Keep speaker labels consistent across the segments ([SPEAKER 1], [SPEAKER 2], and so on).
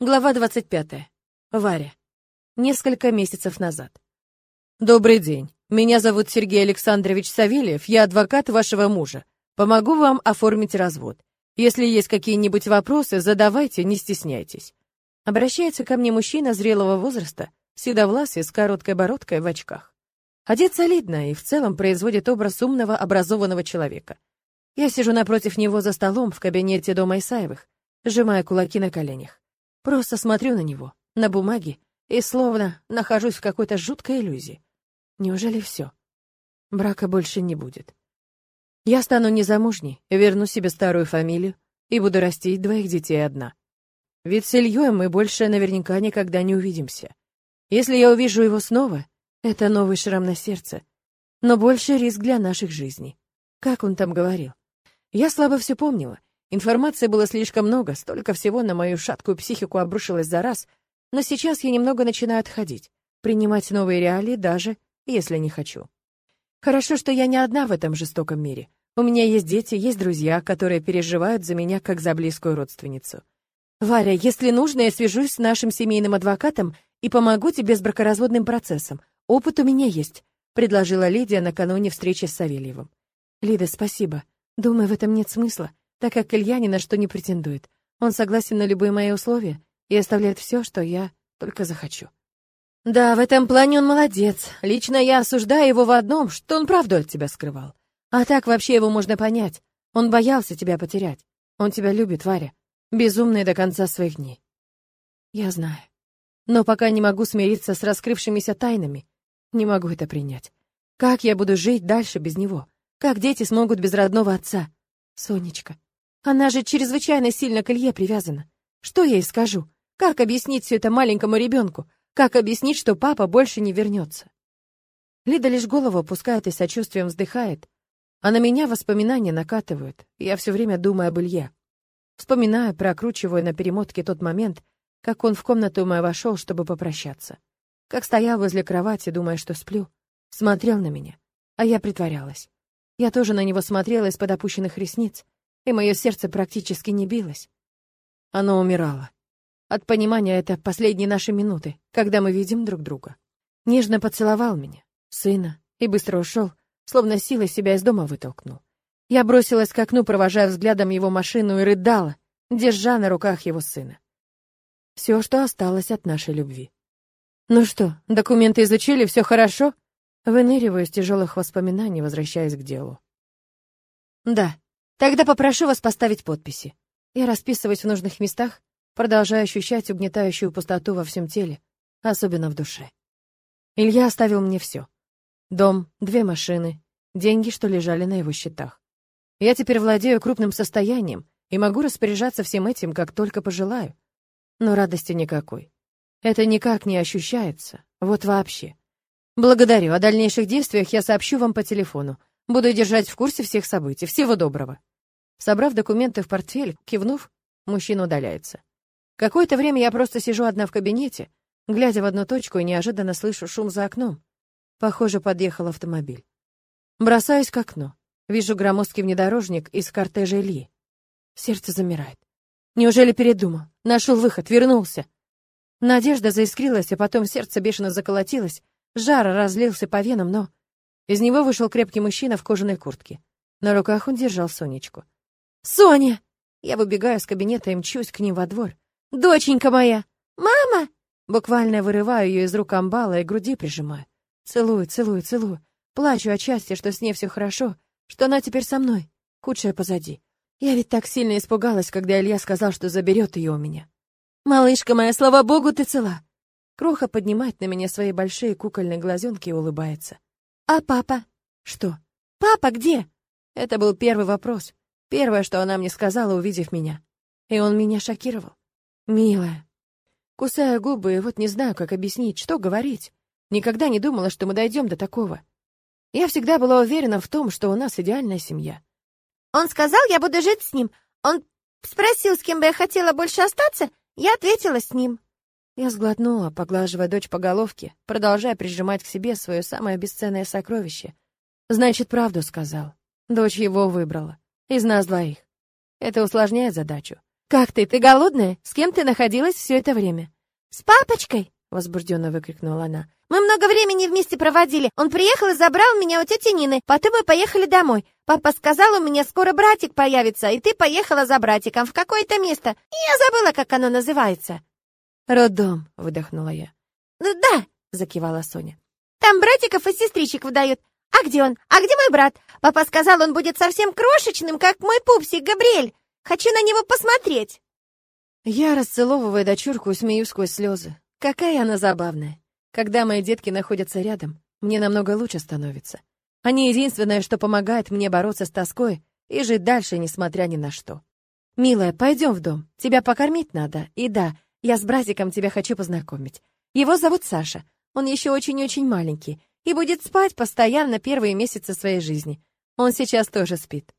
[SPEAKER 1] Глава 25. Варя. Несколько месяцев назад. Добрый день. Меня зовут Сергей Александрович Савельев, я адвокат вашего мужа. Помогу вам оформить развод. Если есть какие-нибудь вопросы, задавайте, не стесняйтесь. Обращается ко мне мужчина зрелого возраста, седовласый, с короткой бородкой в очках. Одет солидно и в целом производит образ умного, образованного человека. Я сижу напротив него за столом в кабинете дома Исаевых, сжимая кулаки на коленях. Просто смотрю на него, на бумаги, и словно нахожусь в какой-то жуткой иллюзии. Неужели все? Брака больше не будет. Я стану незамужней, верну себе старую фамилию и буду растить двоих детей одна. Ведь с Ильей мы больше наверняка никогда не увидимся. Если я увижу его снова, это новый шрам на сердце, но больше риск для наших жизней. Как он там говорил? Я слабо все помнила, Информации было слишком много, столько всего на мою шаткую психику обрушилось за раз, но сейчас я немного начинаю отходить, принимать новые реалии даже, если не хочу. Хорошо, что я не одна в этом жестоком мире. У меня есть дети, есть друзья, которые переживают за меня как за близкую родственницу. Варя, если нужно, я свяжусь с нашим семейным адвокатом и помогу тебе с бракоразводным процессом. Опыт у меня есть, предложила Лидия накануне встречи с Савельевым. Лида, спасибо. Думаю, в этом нет смысла так как Илья ни на что не претендует. Он согласен на любые мои условия и оставляет все, что я только захочу. Да, в этом плане он молодец. Лично я осуждаю его в одном, что он правду от тебя скрывал. А так вообще его можно понять. Он боялся тебя потерять. Он тебя любит, Варя. Безумный до конца своих дней. Я знаю. Но пока не могу смириться с раскрывшимися тайнами. Не могу это принять. Как я буду жить дальше без него? Как дети смогут без родного отца? Сонечка, она же чрезвычайно сильно к Илье привязана. Что я ей скажу? Как объяснить все это маленькому ребенку? Как объяснить, что папа больше не вернется? Лида лишь голову опускает и сочувствием вздыхает, а на меня воспоминания накатывают. Я все время думаю об Илье. Вспоминаю, прокручиваю на перемотке тот момент, как он в комнату мою вошел, чтобы попрощаться. Как стоял возле кровати, думая, что сплю. Смотрел на меня, а я притворялась. Я тоже на него смотрела из-под опущенных ресниц, и мое сердце практически не билось. Оно умирало. От понимания это последние наши минуты, когда мы видим друг друга. Нежно поцеловал меня, сына, и быстро ушел, словно силой себя из дома вытолкнул. Я бросилась к окну, провожая взглядом его машину, и рыдала, держа на руках его сына. Все, что осталось от нашей любви. «Ну что, документы изучили, все хорошо?» Выныриваю из тяжелых воспоминаний, возвращаясь к делу. «Да», Тогда попрошу вас поставить подписи. Я расписываюсь в нужных местах, продолжаю ощущать угнетающую пустоту во всем теле, особенно в душе. Илья оставил мне все. Дом, две машины, деньги, что лежали на его счетах. Я теперь владею крупным состоянием и могу распоряжаться всем этим, как только пожелаю. Но радости никакой. Это никак не ощущается, вот вообще. Благодарю, о дальнейших действиях я сообщу вам по телефону. Буду держать в курсе всех событий. Всего доброго. Собрав документы в портфель, кивнув, мужчина удаляется. Какое-то время я просто сижу одна в кабинете, глядя в одну точку и неожиданно слышу шум за окном. Похоже, подъехал автомобиль. Бросаюсь к окну. Вижу громоздкий внедорожник из кортежа Ильи. Сердце замирает. Неужели передумал? Нашел выход, вернулся. Надежда заискрилась, а потом сердце бешено заколотилось, жар разлился по венам, но... Из него вышел крепкий мужчина в кожаной куртке. На руках он держал Сонечку. «Соня!» Я выбегаю из кабинета и мчусь к ним во двор. «Доченька моя! Мама!» Буквально вырываю ее из рук амбала и груди прижимаю. Целую, целую, целую. Плачу от счастья, что с ней все хорошо, что она теперь со мной. Худшее позади. Я ведь так сильно испугалась, когда Илья сказал, что заберет ее у меня. «Малышка моя, слава богу, ты цела!» Кроха поднимает на меня свои большие кукольные глазенки и улыбается. «А папа?» «Что?» «Папа где?» Это был первый вопрос. Первое, что она мне сказала, увидев меня. И он меня шокировал. «Милая». Кусая губы, вот не знаю, как объяснить, что говорить. Никогда не думала, что мы дойдем до такого. Я всегда была уверена в том, что у нас идеальная семья.
[SPEAKER 2] Он сказал, я буду жить с ним. Он спросил, с кем бы я хотела больше остаться. Я ответила с ним.
[SPEAKER 1] Я сглотнула, поглаживая дочь по головке, продолжая прижимать к себе свое самое бесценное сокровище. Значит, правду сказал. Дочь его выбрала. Из нас двоих. Это усложняет задачу. «Как ты? Ты голодная? С кем ты находилась все это время?»
[SPEAKER 2] «С папочкой!»
[SPEAKER 1] — возбужденно выкрикнула она.
[SPEAKER 2] «Мы много времени вместе проводили. Он приехал и забрал меня у тети Нины. Потом мы поехали домой. Папа сказал, у меня скоро братик появится, и ты поехала за братиком в какое-то место. Я забыла, как оно называется».
[SPEAKER 1] «Роддом», — выдохнула я.
[SPEAKER 2] «Ну да», — закивала Соня. «Там братиков и сестричек выдают. А где он? А где мой брат? Папа сказал, он будет совсем крошечным, как мой пупсик Габриэль. Хочу на него посмотреть».
[SPEAKER 1] Я расцеловываю дочурку и смеюсь сквозь слезы. Какая она забавная. Когда мои детки находятся рядом, мне намного лучше становится. Они единственное, что помогает мне бороться с тоской и жить дальше, несмотря ни на что. Милая, пойдем в дом. Тебя покормить надо. И да, я с братиком тебя хочу познакомить. Его зовут Саша. Он еще очень-очень маленький и будет спать постоянно первые месяцы своей жизни. Он сейчас тоже спит.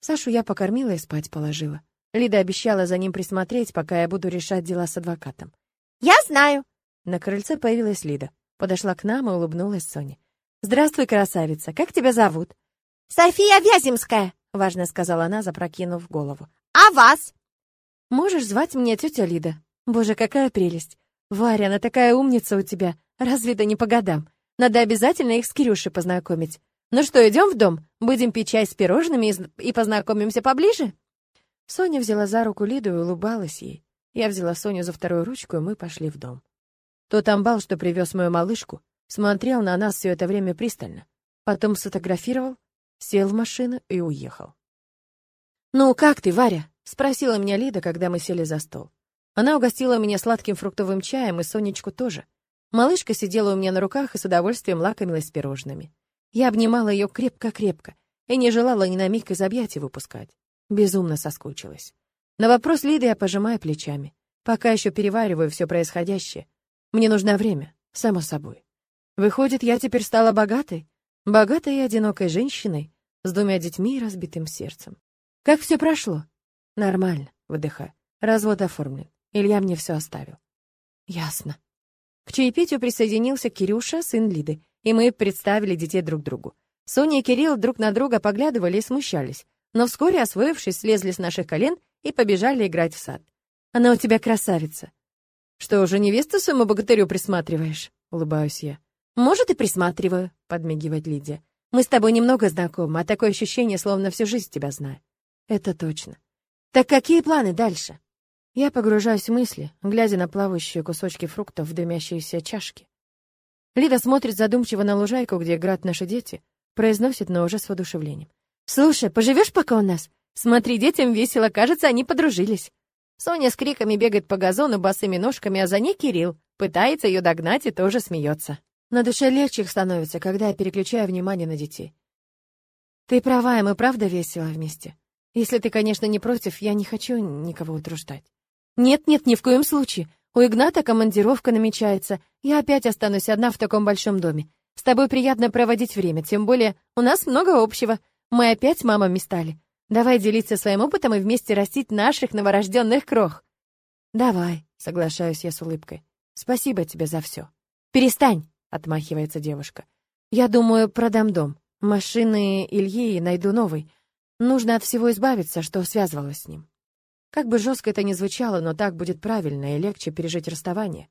[SPEAKER 1] Сашу я покормила и спать положила. Лида обещала за ним присмотреть, пока я буду решать дела с адвокатом.
[SPEAKER 2] «Я знаю!»
[SPEAKER 1] На крыльце появилась Лида. Подошла к нам и улыбнулась Соне. «Здравствуй, красавица. Как тебя зовут?»
[SPEAKER 2] «София Вяземская», — важно сказала она, запрокинув голову. «А вас?»
[SPEAKER 1] «Можешь звать меня тетя Лида. Боже, какая прелесть. Варя, она такая умница у тебя. Разве это не по годам? Надо обязательно их с Кирюшей познакомить. Ну что, идем в дом? Будем пить чай с пирожными и познакомимся поближе?» Соня взяла за руку Лиду и улыбалась ей. Я взяла Соню за вторую ручку, и мы пошли в дом. Тот амбал, что привез мою малышку, смотрел на нас все это время пристально. Потом сфотографировал, сел в машину и уехал. «Ну, как ты, Варя?» — спросила меня Лида, когда мы сели за стол. Она угостила меня сладким фруктовым чаем и Сонечку тоже. Малышка сидела у меня на руках и с удовольствием лакомилась пирожными. Я обнимала ее крепко-крепко и не желала ни на миг из объятий выпускать. Безумно соскучилась. На вопрос Лиды я пожимаю плечами. Пока еще перевариваю все происходящее. Мне нужно время, само собой. Выходит, я теперь стала богатой? Богатой и одинокой женщиной с двумя детьми и разбитым сердцем. Как все прошло? Нормально, выдыхаю. Развод оформлен. Илья мне все оставил. Ясно. К чаепитию присоединился Кирюша, сын Лиды, и мы представили детей друг другу. Соня и Кирилл друг на друга поглядывали и смущались, но вскоре, освоившись, слезли с наших колен и побежали играть в сад. «Она у тебя красавица!» «Что, уже невесту своему богатырю присматриваешь?» — улыбаюсь я. «Может, и присматриваю», — подмигивает Лидия. «Мы с тобой немного знакомы, а такое ощущение, словно всю жизнь тебя знаю». «Это точно». «Так какие планы дальше?» Я погружаюсь в мысли, глядя на плавающие кусочки фруктов в дымящиеся чашки. Лида смотрит задумчиво на лужайку, где играют наши дети, произносит, но уже с воодушевлением. «Слушай, поживешь пока у нас? Смотри, детям весело, кажется, они подружились». Соня с криками бегает по газону босыми ножками, а за ней Кирилл пытается ее догнать и тоже смеется. На душе легче их становится, когда я переключаю внимание на детей. Ты права, мы правда весело вместе. Если ты, конечно, не против, я не хочу никого утруждать. «Нет-нет, ни в коем случае. У Игната командировка намечается. Я опять останусь одна в таком большом доме. С тобой приятно проводить время, тем более у нас много общего. Мы опять мамами стали. Давай делиться своим опытом и вместе растить наших новорожденных крох». «Давай», — соглашаюсь я с улыбкой. «Спасибо тебе за все». «Перестань», — отмахивается девушка. «Я думаю, продам дом. Машины Ильи найду новый. Нужно от всего избавиться, что связывалось с ним». Как бы жестко это ни звучало, но так будет правильно и легче пережить расставание.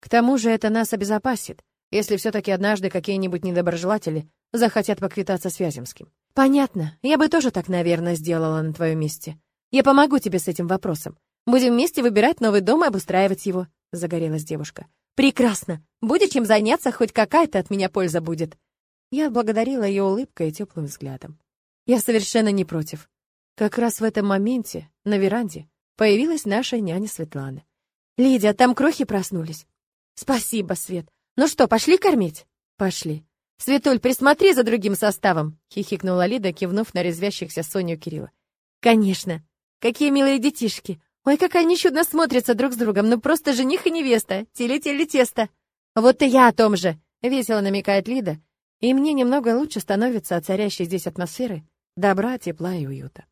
[SPEAKER 1] К тому же это нас обезопасит, если все-таки однажды какие-нибудь недоброжелатели захотят поквитаться с Вяземским. Понятно, я бы тоже так, наверное, сделала на твоем месте. Я помогу тебе с этим вопросом. Будем вместе выбирать новый дом и обустраивать его, загорелась девушка. Прекрасно. Будет чем заняться, хоть какая-то от меня польза будет. Я благодарила ее улыбкой и теплым взглядом. Я совершенно не против. Как раз в этом моменте на веранде появилась наша няня Светлана. «Лидия, там крохи проснулись». «Спасибо, Свет. Ну что, пошли кормить?» «Пошли». «Светуль, присмотри за другим составом», — хихикнула Лида, кивнув на резвящихся Соню Кирилла. «Конечно. Какие милые детишки. Ой, как они чудно смотрятся друг с другом. Ну просто жених и невеста. Теле-теле тесто». «Вот и я о том же», — весело намекает Лида. И мне немного лучше становится от царящей здесь атмосферы добра, тепла и уюта.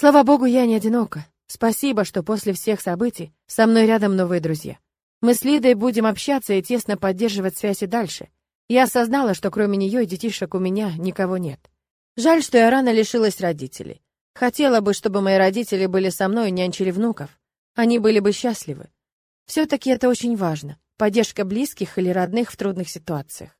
[SPEAKER 1] Слава богу, я не одинока. Спасибо, что после всех событий со мной рядом новые друзья. Мы с Лидой будем общаться и тесно поддерживать связь и дальше. Я осознала, что кроме нее и детишек у меня никого нет. Жаль, что я рано лишилась родителей. Хотела бы, чтобы мои родители были со мной и нянчили внуков. Они были бы счастливы. Все-таки это очень важно. Поддержка близких или родных в трудных ситуациях.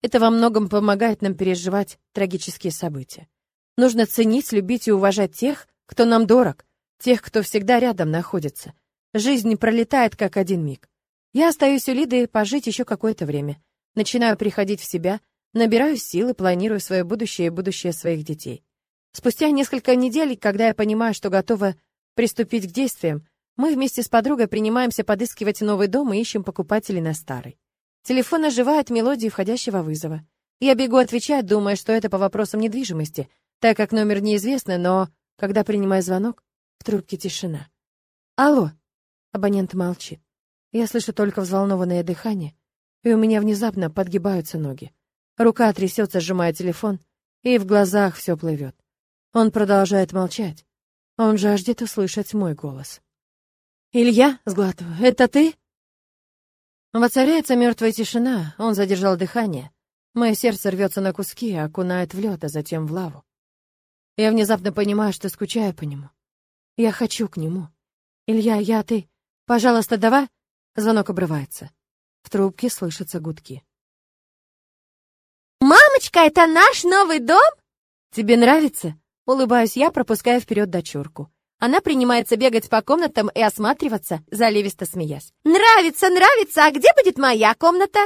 [SPEAKER 1] Это во многом помогает нам переживать трагические события. Нужно ценить, любить и уважать тех, кто нам дорог, тех, кто всегда рядом находится. Жизнь пролетает как один миг. Я остаюсь у Лиды пожить еще какое-то время. Начинаю приходить в себя, набираю силы, планирую свое будущее и будущее своих детей. Спустя несколько недель, когда я понимаю, что готова приступить к действиям, мы вместе с подругой принимаемся подыскивать новый дом и ищем покупателей на старый. Телефон оживает мелодии входящего вызова. Я бегу отвечать, думая, что это по вопросам недвижимости, так как номер неизвестный, но когда принимаю звонок, в трубке тишина. «Алло!» Абонент молчит. Я слышу только взволнованное дыхание, и у меня внезапно подгибаются ноги. Рука трясется, сжимая телефон, и в глазах все плывет. Он продолжает молчать. Он жаждет услышать мой голос. «Илья?» — сглатываю. «Это ты?» Воцаряется мертвая тишина, он задержал дыхание. Мое сердце рвется на куски, окунает в лед, а затем в лаву. Я внезапно понимаю, что скучаю по нему. Я хочу к нему. Илья, я, ты. Пожалуйста, давай. Звонок обрывается. В трубке слышатся гудки.
[SPEAKER 2] «Мамочка, это наш новый дом?»
[SPEAKER 1] «Тебе нравится?» Улыбаюсь я, пропуская вперед дочурку. Она принимается бегать по комнатам и осматриваться, заливисто смеясь.
[SPEAKER 2] «Нравится, нравится! А где будет моя комната?»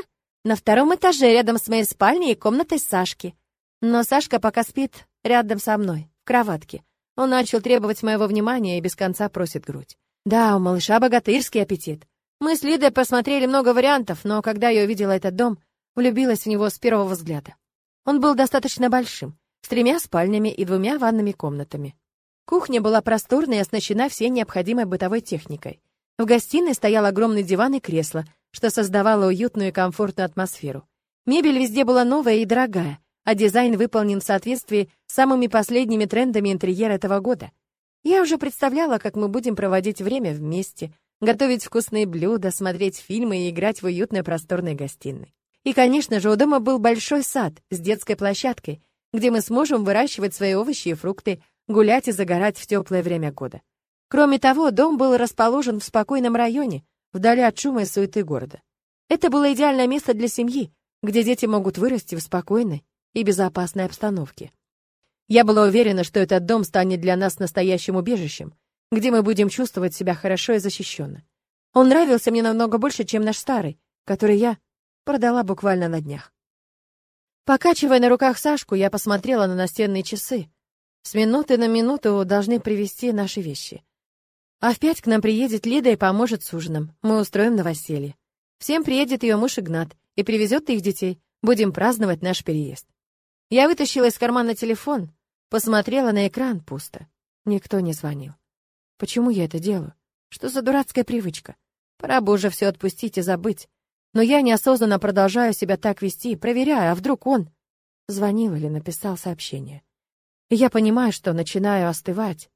[SPEAKER 1] На втором этаже, рядом с моей спальней и комнатой Сашки. Но Сашка пока спит рядом со мной, в кроватке. Он начал требовать моего внимания и без конца просит грудь. Да, у малыша богатырский аппетит. Мы с Лидой посмотрели много вариантов, но когда я увидела этот дом, влюбилась в него с первого взгляда. Он был достаточно большим, с тремя спальнями и двумя ванными комнатами. Кухня была просторной и оснащена всей необходимой бытовой техникой. В гостиной стоял огромный диван и кресло, что создавало уютную и комфортную атмосферу. Мебель везде была новая и дорогая, а дизайн выполнен в соответствии с самыми последними трендами интерьера этого года. Я уже представляла, как мы будем проводить время вместе, готовить вкусные блюда, смотреть фильмы и играть в уютной просторной гостиной. И, конечно же, у дома был большой сад с детской площадкой, где мы сможем выращивать свои овощи и фрукты, гулять и загорать в теплое время года. Кроме того, дом был расположен в спокойном районе, вдали от шума и суеты города. Это было идеальное место для семьи, где дети могут вырасти в спокойной и безопасной обстановке. Я была уверена, что этот дом станет для нас настоящим убежищем, где мы будем чувствовать себя хорошо и защищенно. Он нравился мне намного больше, чем наш старый, который я продала буквально на днях. Покачивая на руках Сашку, я посмотрела на настенные часы, с минуты на минуту должны привезти наши вещи. А в пять к нам приедет Лида и поможет с ужином. Мы устроим новоселье. Всем приедет ее муж Игнат и привезет их детей. Будем праздновать наш переезд. Я вытащила из кармана телефон, посмотрела на экран пусто. Никто не звонил. Почему я это делаю? Что за дурацкая привычка? Пора бы уже все отпустить и забыть. Но я неосознанно продолжаю себя так вести, проверяя, а вдруг он звонил или написал сообщение. И я понимаю, что начинаю остывать.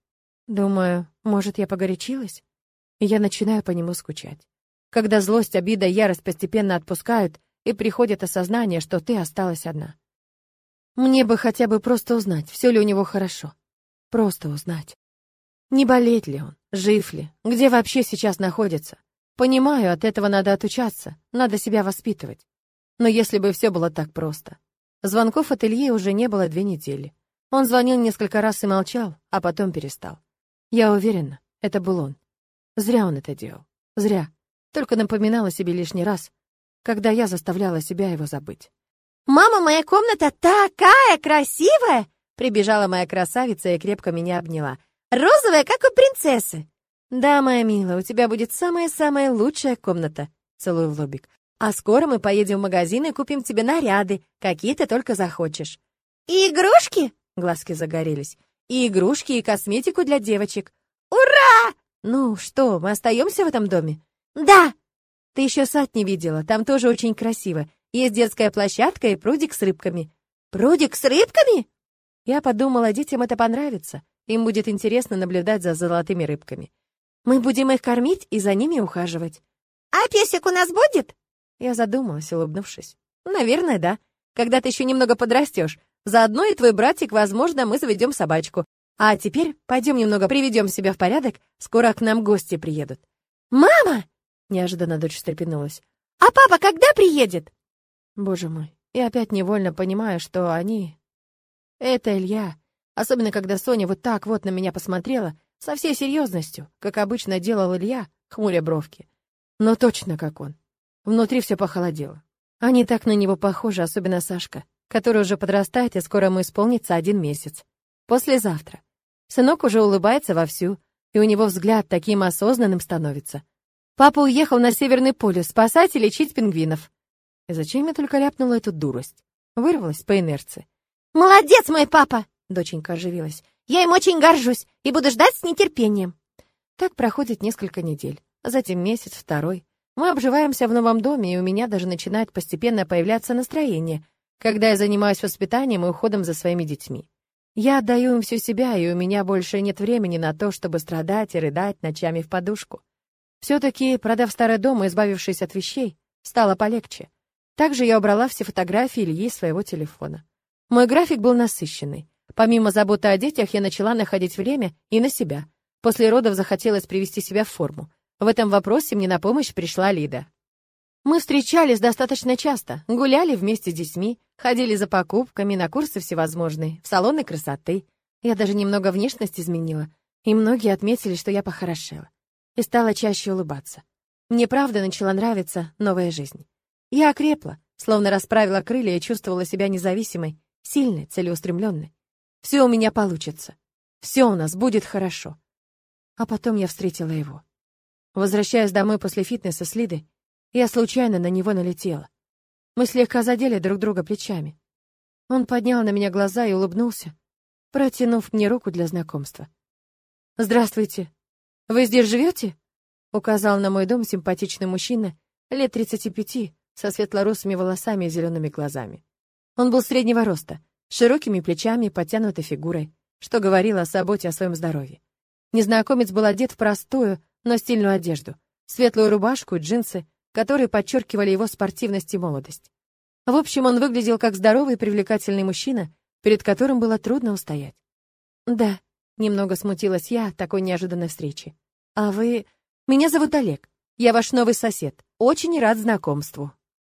[SPEAKER 1] Думаю, может, я погорячилась? И я начинаю по нему скучать. Когда злость, обида, ярость постепенно отпускают, и приходит осознание, что ты осталась одна. Мне бы хотя бы просто узнать, все ли у него хорошо. Просто узнать. Не болеет ли он, жив ли, где вообще сейчас находится. Понимаю, от этого надо отучаться, надо себя воспитывать. Но если бы все было так просто. Звонков от Ильи уже не было две недели. Он звонил несколько раз и молчал, а потом перестал. Я уверена, это был он. Зря он это делал. Зря. Только напоминала себе лишний раз, когда я заставляла себя его забыть.
[SPEAKER 2] «Мама, моя комната такая красивая!» Прибежала моя красавица и крепко меня обняла. «Розовая, как у принцессы!»
[SPEAKER 1] «Да, моя милая, у тебя будет самая-самая лучшая комната», — целую в лобик. «А скоро мы поедем в магазин и купим тебе наряды, какие ты только захочешь».
[SPEAKER 2] «И игрушки?»
[SPEAKER 1] Глазки загорелись. И игрушки, и косметику для девочек.
[SPEAKER 2] Ура!
[SPEAKER 1] Ну что, мы остаемся в этом доме?
[SPEAKER 2] Да.
[SPEAKER 1] Ты еще сад не видела, там тоже очень красиво. Есть детская площадка и прудик с рыбками.
[SPEAKER 2] Прудик с рыбками?
[SPEAKER 1] Я подумала, детям это понравится. Им будет интересно наблюдать за золотыми рыбками. Мы будем их кормить и за ними ухаживать.
[SPEAKER 2] А песик у нас будет?
[SPEAKER 1] Я задумалась, улыбнувшись. Наверное, да. Когда ты еще немного подрастешь, Заодно и твой братик, возможно, мы заведем собачку. А теперь пойдем немного приведем себя в порядок, скоро к нам гости приедут.
[SPEAKER 2] «Мама!»
[SPEAKER 1] — неожиданно дочь встрепенулась.
[SPEAKER 2] «А папа когда приедет?»
[SPEAKER 1] Боже мой, и опять невольно понимаю, что они... Это Илья. Особенно, когда Соня вот так вот на меня посмотрела, со всей серьезностью, как обычно делал Илья, хмуря бровки. Но точно как он. Внутри все похолодело. Они так на него похожи, особенно Сашка, который уже подрастает, и скоро ему исполнится один месяц. Послезавтра. Сынок уже улыбается вовсю, и у него взгляд таким осознанным становится. Папа уехал на Северный полюс спасать и лечить пингвинов. И зачем я только ляпнула эту дурость? Вырвалась по инерции.
[SPEAKER 2] «Молодец, мой папа!»
[SPEAKER 1] — доченька оживилась.
[SPEAKER 2] «Я им очень горжусь и буду ждать с нетерпением».
[SPEAKER 1] Так проходит несколько недель, а затем месяц, второй. Мы обживаемся в новом доме, и у меня даже начинает постепенно появляться настроение, когда я занимаюсь воспитанием и уходом за своими детьми. Я отдаю им всю себя, и у меня больше нет времени на то, чтобы страдать и рыдать ночами в подушку. Все-таки, продав старый дом и избавившись от вещей, стало полегче. Также я убрала все фотографии Ильи из своего телефона. Мой график был насыщенный. Помимо заботы о детях, я начала находить время и на себя. После родов захотелось привести себя в форму. В этом вопросе мне на помощь пришла Лида. Мы встречались достаточно часто, гуляли вместе с детьми, ходили за покупками, на курсы всевозможные, в салоны красоты. Я даже немного внешность изменила, и многие отметили, что я похорошела. И стала чаще улыбаться. Мне правда начала нравиться новая жизнь. Я окрепла, словно расправила крылья и чувствовала себя независимой, сильной, целеустремленной. Все у меня получится. Все у нас будет хорошо. А потом я встретила его. Возвращаясь домой после фитнеса с Лидой, я случайно на него налетела. Мы слегка задели друг друга плечами. Он поднял на меня глаза и улыбнулся, протянув мне руку для знакомства. «Здравствуйте. Вы здесь живете?» Указал на мой дом симпатичный мужчина, лет 35, со светлорусыми волосами и зелеными глазами. Он был среднего роста, с широкими плечами, подтянутой фигурой, что говорило о заботе о своем здоровье. Незнакомец был одет в простую, но стильную одежду, светлую рубашку и джинсы, которые подчеркивали его спортивность и молодость. В общем, он выглядел как здоровый и привлекательный мужчина, перед которым было трудно устоять. «Да», — немного смутилась я от такой неожиданной встречи. «А вы...» «Меня зовут Олег. Я ваш новый сосед. Очень рад знакомству».